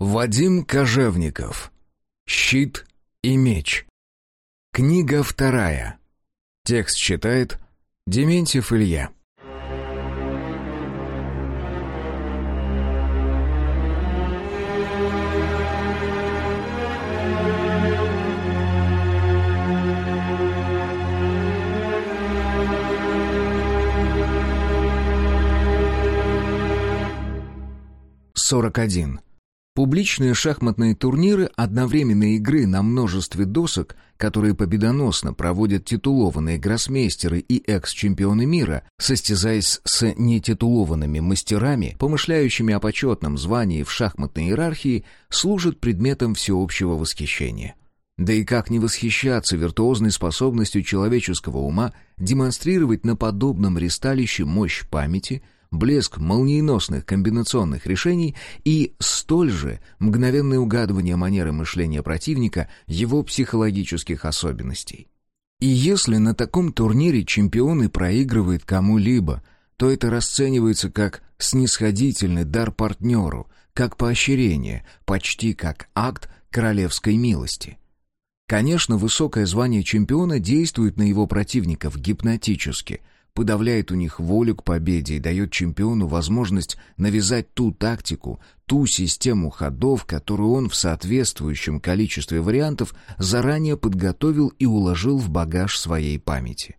Вадим Кожевников. Щит и меч. Книга вторая. Текст читает Дементьев Илья. Сорок один. Публичные шахматные турниры одновременной игры на множестве досок, которые победоносно проводят титулованные гроссмейстеры и экс-чемпионы мира, состязаясь с нетитулованными мастерами, помышляющими о почетном звании в шахматной иерархии, служат предметом всеобщего восхищения. Да и как не восхищаться виртуозной способностью человеческого ума демонстрировать на подобном ристалище мощь памяти – блеск молниеносных комбинационных решений и столь же мгновенное угадывание манеры мышления противника, его психологических особенностей. И если на таком турнире чемпион и проигрывает кому-либо, то это расценивается как снисходительный дар партнеру, как поощрение, почти как акт королевской милости. Конечно, высокое звание чемпиона действует на его противников гипнотически – подавляет у них волю к победе и дает чемпиону возможность навязать ту тактику, ту систему ходов, которую он в соответствующем количестве вариантов заранее подготовил и уложил в багаж своей памяти.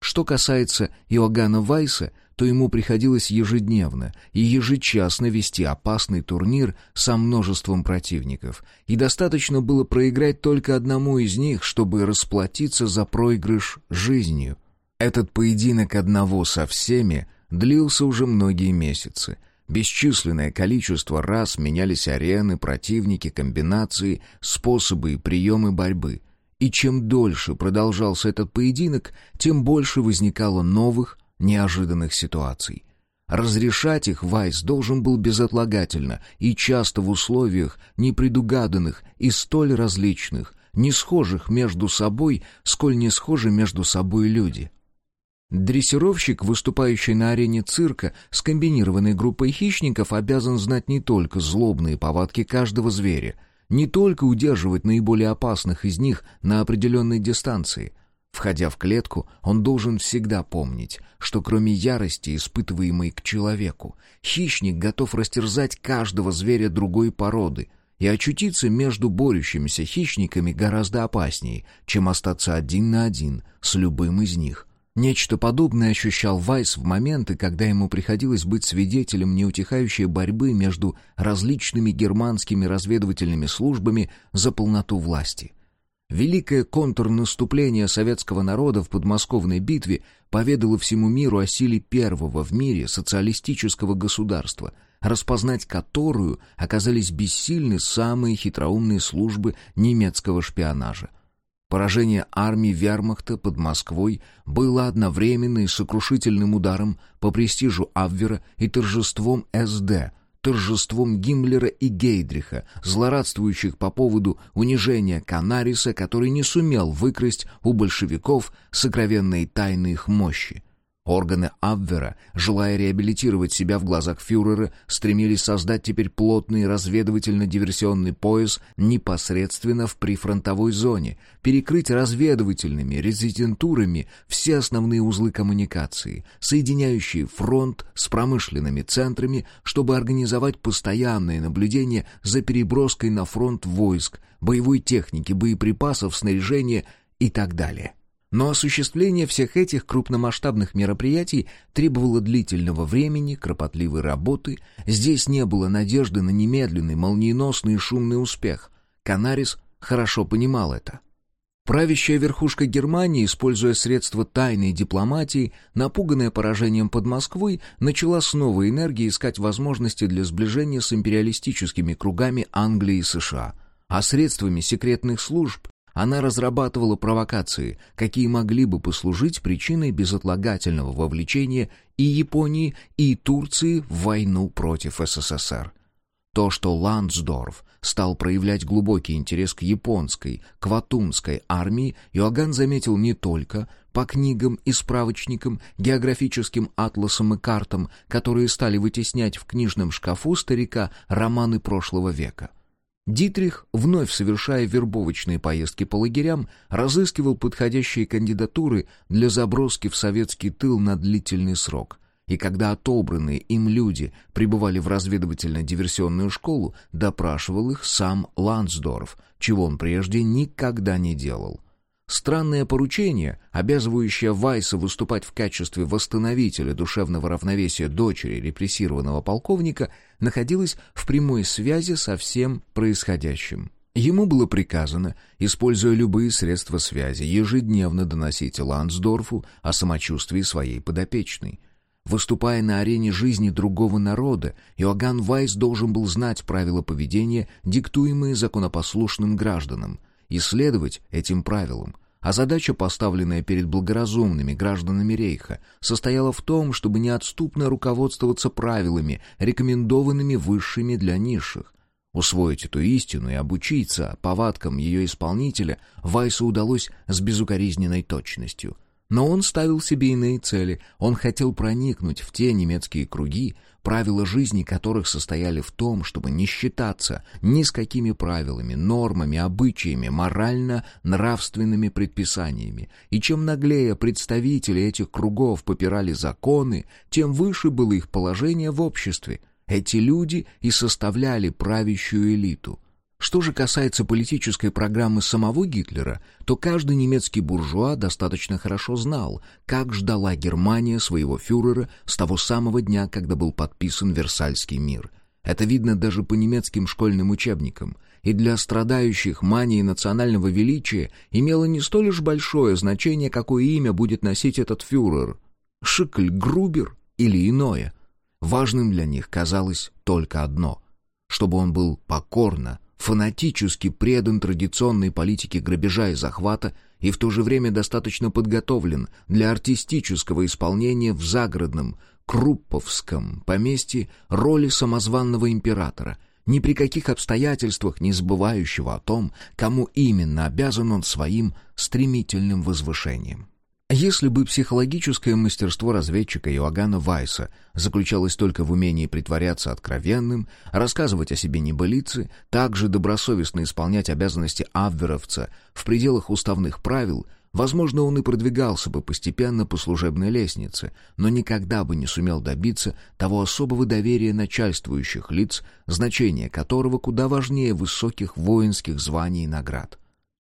Что касается Иоганна Вайса, то ему приходилось ежедневно и ежечасно вести опасный турнир со множеством противников, и достаточно было проиграть только одному из них, чтобы расплатиться за проигрыш жизнью — этот поединок одного со всеми длился уже многие месяцы. Бесчисленное количество раз менялись арены, противники, комбинации, способы и приемы борьбы. И чем дольше продолжался этот поединок, тем больше возникало новых, неожиданных ситуаций. Разрешать их Вайс должен был безотлагательно и часто в условиях непредугаданных и столь различных, не схожих между собой, сколь не схожи между собой люди — Дрессировщик, выступающий на арене цирка с комбинированной группой хищников, обязан знать не только злобные повадки каждого зверя, не только удерживать наиболее опасных из них на определенной дистанции. Входя в клетку, он должен всегда помнить, что кроме ярости, испытываемой к человеку, хищник готов растерзать каждого зверя другой породы, и очутиться между борющимися хищниками гораздо опаснее, чем остаться один на один с любым из них. Нечто подобное ощущал Вайс в моменты, когда ему приходилось быть свидетелем неутихающей борьбы между различными германскими разведывательными службами за полноту власти. Великое контрнаступление советского народа в подмосковной битве поведало всему миру о силе первого в мире социалистического государства, распознать которую оказались бессильны самые хитроумные службы немецкого шпионажа. Поражение армии вермахта под Москвой было одновременно и сокрушительным ударом по престижу Абвера и торжеством СД, торжеством Гиммлера и Гейдриха, злорадствующих по поводу унижения Канариса, который не сумел выкрасть у большевиков сокровенные тайны их мощи. Органы Абвера, желая реабилитировать себя в глазах фюрера, стремились создать теперь плотный разведывательно-диверсионный пояс непосредственно в прифронтовой зоне, перекрыть разведывательными резидентурами все основные узлы коммуникации, соединяющие фронт с промышленными центрами, чтобы организовать постоянное наблюдение за переброской на фронт войск, боевой техники, боеприпасов, снаряжения и так далее. Но осуществление всех этих крупномасштабных мероприятий требовало длительного времени, кропотливой работы. Здесь не было надежды на немедленный, молниеносный и шумный успех. Канарис хорошо понимал это. Правящая верхушка Германии, используя средства тайной дипломатии, напуганная поражением под Москвой, начала с новой энергией искать возможности для сближения с империалистическими кругами Англии и США, а средствами секретных служб она разрабатывала провокации, какие могли бы послужить причиной безотлагательного вовлечения и Японии, и Турции в войну против СССР. То, что Ландсдорф стал проявлять глубокий интерес к японской, кватумской армии, Иоганн заметил не только по книгам и справочникам, географическим атласам и картам, которые стали вытеснять в книжном шкафу старика романы прошлого века. Дитрих, вновь совершая вербовочные поездки по лагерям, разыскивал подходящие кандидатуры для заброски в советский тыл на длительный срок. И когда отобранные им люди прибывали в разведывательно-диверсионную школу, допрашивал их сам Лансдорф, чего он прежде никогда не делал. Странное поручение, обязывающее Вайса выступать в качестве восстановителя душевного равновесия дочери репрессированного полковника, находилось в прямой связи со всем происходящим. Ему было приказано, используя любые средства связи, ежедневно доносить Лансдорфу о самочувствии своей подопечной. Выступая на арене жизни другого народа, Иоганн Вайс должен был знать правила поведения, диктуемые законопослушным гражданам, и следовать этим правилам. А задача, поставленная перед благоразумными гражданами Рейха, состояла в том, чтобы неотступно руководствоваться правилами, рекомендованными высшими для низших. Усвоить эту истину и обучиться повадкам ее исполнителя Вайсу удалось с безукоризненной точностью — но он ставил себе иные цели. Он хотел проникнуть в те немецкие круги, правила жизни которых состояли в том, чтобы не считаться ни с какими правилами, нормами, обычаями, морально-нравственными предписаниями. И чем наглее представители этих кругов попирали законы, тем выше было их положение в обществе. Эти люди и составляли правящую элиту — что же касается политической программы самого Гитлера, то каждый немецкий буржуа достаточно хорошо знал, как ждала Германия своего фюрера с того самого дня, когда был подписан Версальский мир. Это видно даже по немецким школьным учебникам. И для страдающих манией национального величия имело не столь уж большое значение, какое имя будет носить этот фюрер — Шикль, Грубер или иное. Важным для них казалось только одно — чтобы он был покорно, фанатически предан традиционной политике грабежа и захвата и в то же время достаточно подготовлен для артистического исполнения в загородном, Крупповском поместье роли самозванного императора, ни при каких обстоятельствах не забывающего о том, кому именно обязан он своим стремительным возвышением. Если бы психологическое мастерство разведчика Иоганна Вайса заключалось только в умении притворяться откровенным, рассказывать о себе небылицы, также добросовестно исполнять обязанности авверовца в пределах уставных правил, возможно, он и продвигался бы постепенно по служебной лестнице, но никогда бы не сумел добиться того особого доверия начальствующих лиц, значение которого куда важнее высоких воинских званий и наград.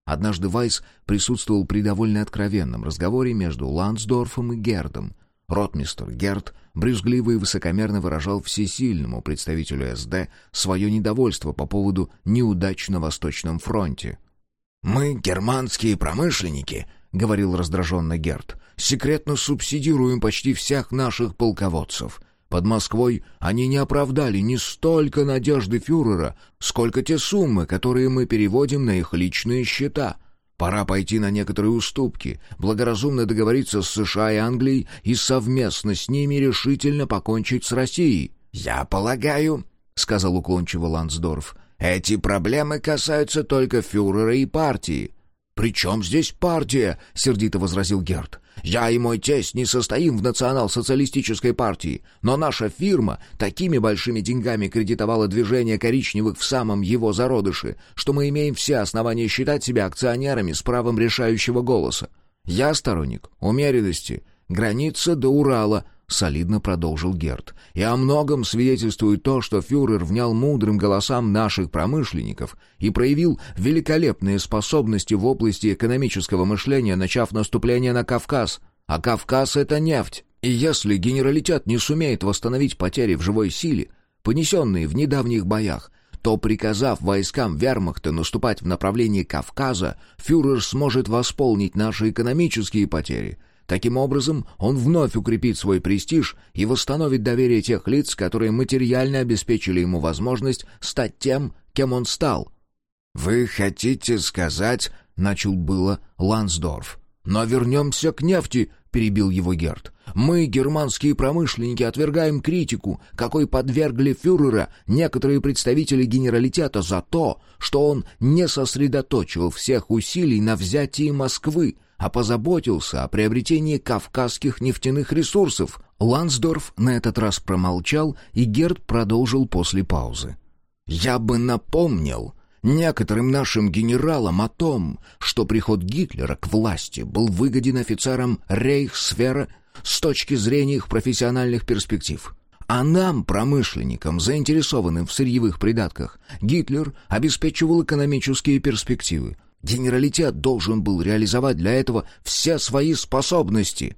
Однажды Вайс присутствовал при довольно откровенном разговоре между Лансдорфом и Гердом. Ротмистер Герд брюзгливо и высокомерно выражал всесильному представителю СД свое недовольство по поводу неудач на Восточном фронте. «Мы, германские промышленники», — говорил раздраженно Герд, — «секретно субсидируем почти всех наших полководцев. Под Москвой они не оправдали не столько надежды фюрера, сколько те суммы, которые мы переводим на их личные счета. Пора пойти на некоторые уступки, благоразумно договориться с США и Англией и совместно с ними решительно покончить с Россией. «Я полагаю», — сказал уклончиво Лансдорф, — «эти проблемы касаются только фюрера и партии». «При чем здесь партия?» — сердито возразил Герд. Я и мой тесть не состоим в национал-социалистической партии, но наша фирма такими большими деньгами кредитовала движение коричневых в самом его зародыше, что мы имеем все основания считать себя акционерами с правом решающего голоса. Я сторонник умеренности, граница до Урала —— солидно продолжил Герт. «И о многом свидетельствует то, что фюрер внял мудрым голосам наших промышленников и проявил великолепные способности в области экономического мышления, начав наступление на Кавказ. А Кавказ — это нефть. И если генералитет не сумеет восстановить потери в живой силе, понесенные в недавних боях, то, приказав войскам вермахта наступать в направлении Кавказа, фюрер сможет восполнить наши экономические потери — Таким образом, он вновь укрепит свой престиж и восстановит доверие тех лиц, которые материально обеспечили ему возможность стать тем, кем он стал. «Вы хотите сказать...» — начал было Лансдорф. «Но вернемся к нефти», — перебил его Герд. «Мы, германские промышленники, отвергаем критику, какой подвергли фюрера некоторые представители генералитета за то, что он не сосредоточил всех усилий на взятии Москвы, а позаботился о приобретении кавказских нефтяных ресурсов. Лансдорф на этот раз промолчал, и Герд продолжил после паузы. «Я бы напомнил некоторым нашим генералам о том, что приход Гитлера к власти был выгоден офицерам Рейхсфера с точки зрения их профессиональных перспектив. А нам, промышленникам, заинтересованным в сырьевых придатках, Гитлер обеспечивал экономические перспективы. Генералитет должен был реализовать для этого все свои способности.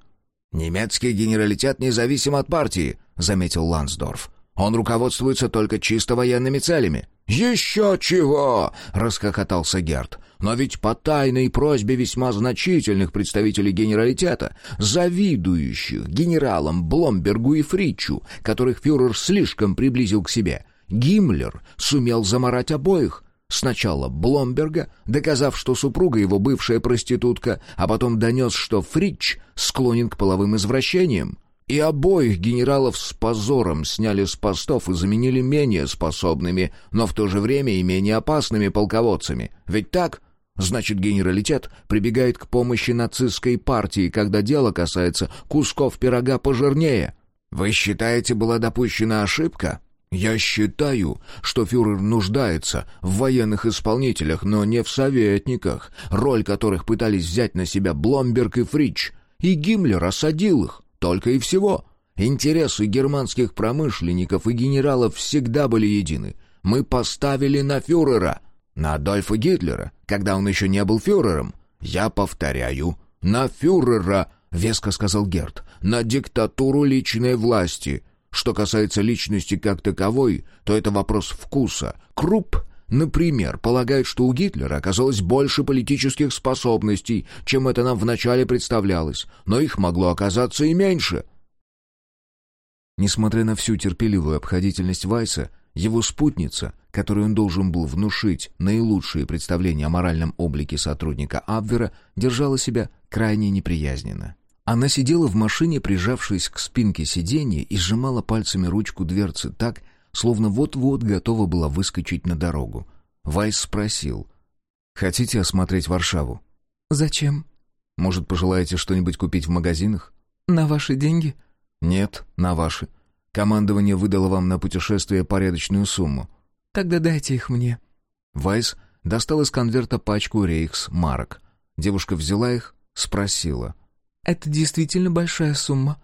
«Немецкий генералитет независим от партии», — заметил Лансдорф. «Он руководствуется только чисто военными целями». «Еще чего!» — расхохотался Герд. «Но ведь по тайной просьбе весьма значительных представителей генералитета, завидующих генералам Бломбергу и Фричу, которых фюрер слишком приблизил к себе, Гиммлер сумел заморать обоих». Сначала Бломберга, доказав, что супруга его бывшая проститутка, а потом донес, что Фрич склонен к половым извращениям. И обоих генералов с позором сняли с постов и заменили менее способными, но в то же время и менее опасными полководцами. Ведь так? Значит, генералитет прибегает к помощи нацистской партии, когда дело касается кусков пирога пожирнее. Вы считаете, была допущена ошибка? Я считаю, что фюрер нуждается в военных исполнителях, но не в советниках, роль которых пытались взять на себя Бломберг и Фрич. И Гиммлер осадил их. Только и всего. Интересы германских промышленников и генералов всегда были едины. Мы поставили на фюрера, на Адольфа Гитлера, когда он еще не был фюрером. Я повторяю, на фюрера, веско сказал Герт, на диктатуру личной власти. Что касается личности как таковой, то это вопрос вкуса. Круп Например, полагает, что у Гитлера оказалось больше политических способностей, чем это нам вначале представлялось, но их могло оказаться и меньше. Несмотря на всю терпеливую обходительность Вайса, его спутница, которой он должен был внушить наилучшие представления о моральном облике сотрудника Абвера, держала себя крайне неприязненно. Она сидела в машине, прижавшись к спинке сиденья и сжимала пальцами ручку дверцы так, словно вот-вот готова была выскочить на дорогу. Вайс спросил. «Хотите осмотреть Варшаву?» «Зачем?» «Может, пожелаете что-нибудь купить в магазинах?» «На ваши деньги?» «Нет, на ваши. Командование выдало вам на путешествие порядочную сумму». «Тогда дайте их мне». Вайс достал из конверта пачку рейхс марок. Девушка взяла их, спросила. «Это действительно большая сумма?»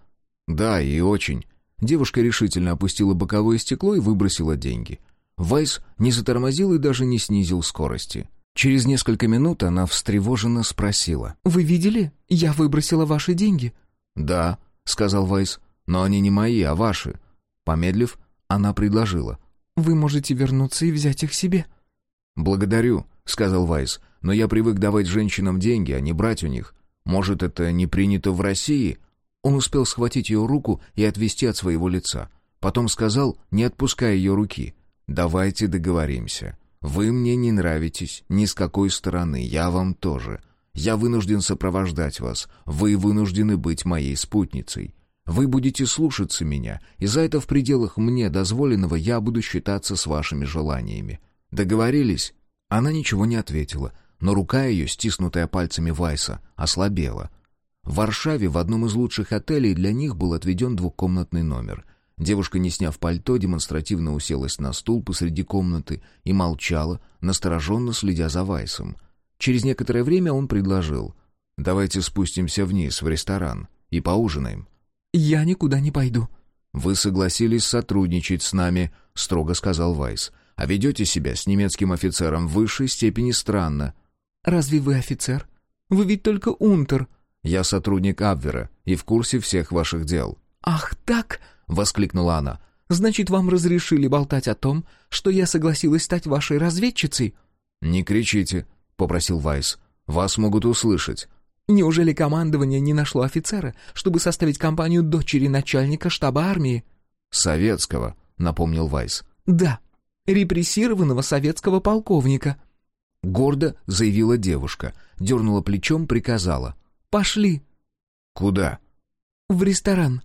«Да, и очень. Девушка решительно опустила боковое стекло и выбросила деньги. Вайс не затормозил и даже не снизил скорости. Через несколько минут она встревоженно спросила. «Вы видели? Я выбросила ваши деньги». «Да», — сказал Вайс, — «но они не мои, а ваши». Помедлив, она предложила. «Вы можете вернуться и взять их себе». «Благодарю», — сказал Вайс, — «но я привык давать женщинам деньги, а не брать у них. Может, это не принято в России?» Он успел схватить ее руку и отвести от своего лица. Потом сказал, не отпуская ее руки, «Давайте договоримся. Вы мне не нравитесь ни с какой стороны, я вам тоже. Я вынужден сопровождать вас, вы вынуждены быть моей спутницей. Вы будете слушаться меня, и за это в пределах мне дозволенного я буду считаться с вашими желаниями. Договорились?» Она ничего не ответила, но рука ее, стиснутая пальцами Вайса, ослабела. В Варшаве в одном из лучших отелей для них был отведен двухкомнатный номер. Девушка, не сняв пальто, демонстративно уселась на стул посреди комнаты и молчала, настороженно следя за Вайсом. Через некоторое время он предложил «Давайте спустимся вниз, в ресторан, и поужинаем». «Я никуда не пойду». «Вы согласились сотрудничать с нами», — строго сказал Вайс. «А ведете себя с немецким офицером в высшей степени странно». «Разве вы офицер? Вы ведь только унтер», я сотрудник Абвера и в курсе всех ваших дел». «Ах так!» — воскликнула она. «Значит, вам разрешили болтать о том, что я согласилась стать вашей разведчицей?» «Не кричите», — попросил Вайс. «Вас могут услышать». «Неужели командование не нашло офицера, чтобы составить компанию дочери начальника штаба армии?» «Советского», — напомнил Вайс. «Да, репрессированного советского полковника». Гордо заявила девушка, дернула плечом, приказала. Пошли». «Куда?» «В ресторан».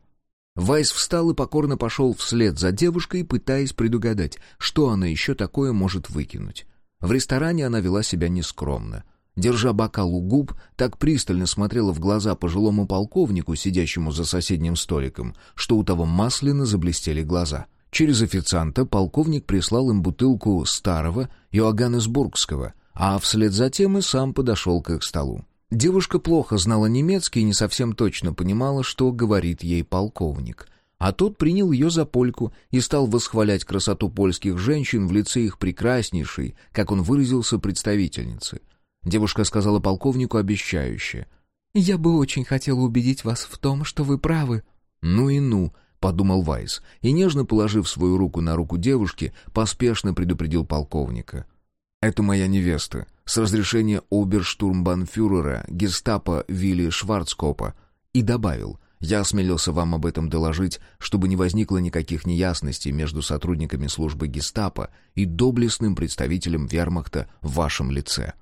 Вайс встал и покорно пошел вслед за девушкой, пытаясь предугадать, что она еще такое может выкинуть. В ресторане она вела себя нескромно. держа бокал у губ, так пристально смотрела в глаза пожилому полковнику, сидящему за соседним столиком, что у того масляно заблестели глаза. Через официанта полковник прислал им бутылку старого Йоганнесбургского, а вслед за тем и сам подошел к их столу. Девушка плохо знала немецкий и не совсем точно понимала, что говорит ей полковник. А тот принял ее за польку и стал восхвалять красоту польских женщин в лице их прекраснейшей, как он выразился, представительницы. Девушка сказала полковнику обещающе. «Я бы очень хотела убедить вас в том, что вы правы». «Ну и ну», — подумал Вайс, и, нежно положив свою руку на руку девушки, поспешно предупредил полковника. «Это моя невеста, с разрешения оберштурмбанфюрера гестапо Вилли Шварцкопа», и добавил, «Я осмелился вам об этом доложить, чтобы не возникло никаких неясностей между сотрудниками службы гестапо и доблестным представителем вермахта в вашем лице».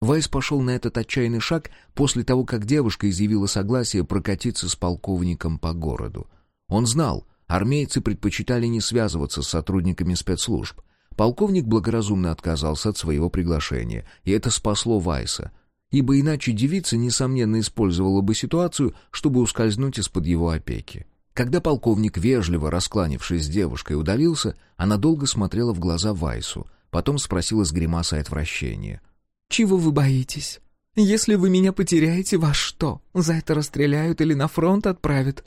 Вайс пошел на этот отчаянный шаг после того, как девушка изъявила согласие прокатиться с полковником по городу. Он знал, армейцы предпочитали не связываться с сотрудниками спецслужб. Полковник благоразумно отказался от своего приглашения, и это спасло Вайса, ибо иначе девица, несомненно, использовала бы ситуацию, чтобы ускользнуть из-под его опеки. Когда полковник, вежливо раскланившись с девушкой, удалился, она долго смотрела в глаза Вайсу, потом спросила с гримасой отвращения — «Чего вы боитесь? Если вы меня потеряете, вас что, за это расстреляют или на фронт отправят?»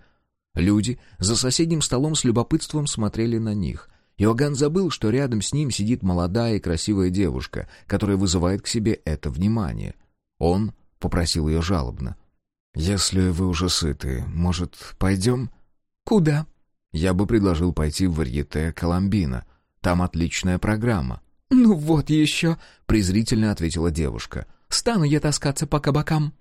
Люди за соседним столом с любопытством смотрели на них. Иоганн забыл, что рядом с ним сидит молодая и красивая девушка, которая вызывает к себе это внимание. Он попросил ее жалобно. «Если вы уже сыты, может, пойдем?» «Куда?» «Я бы предложил пойти в варьете Коломбина. Там отличная программа». «Ну вот еще», — презрительно ответила девушка. «Стану я таскаться по кабакам».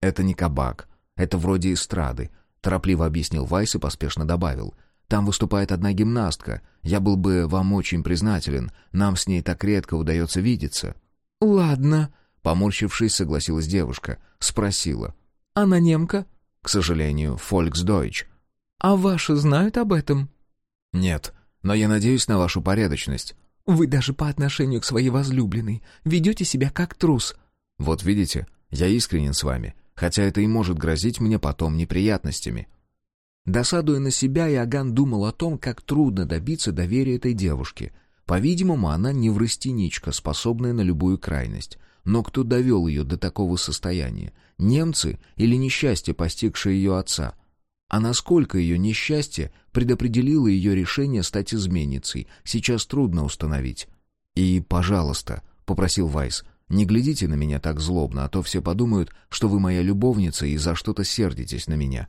«Это не кабак. Это вроде эстрады», — торопливо объяснил Вайс и поспешно добавил. «Там выступает одна гимнастка. Я был бы вам очень признателен. Нам с ней так редко удается видеться». «Ладно», — поморщившись, согласилась девушка. Спросила. «Она немка?» «К сожалению, фольксдойч». «А ваши знают об этом?» «Нет, но я надеюсь на вашу порядочность». Вы даже по отношению к своей возлюбленной ведете себя как трус». «Вот видите, я искренен с вами, хотя это и может грозить мне потом неприятностями». Досадуя на себя, Иоганн думал о том, как трудно добиться доверия этой девушки. По-видимому, она неврастеничка, способная на любую крайность. Но кто довел ее до такого состояния? Немцы или несчастье, постигшее ее отца? А насколько ее несчастье предопределило ее решение стать изменницей, сейчас трудно установить. «И, пожалуйста», — попросил Вайс, — «не глядите на меня так злобно, а то все подумают, что вы моя любовница и за что-то сердитесь на меня».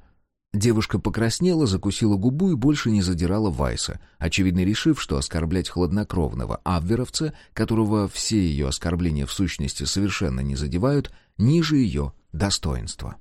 Девушка покраснела, закусила губу и больше не задирала Вайса, очевидно решив, что оскорблять хладнокровного абверовца, которого все ее оскорбления в сущности совершенно не задевают, ниже ее достоинства.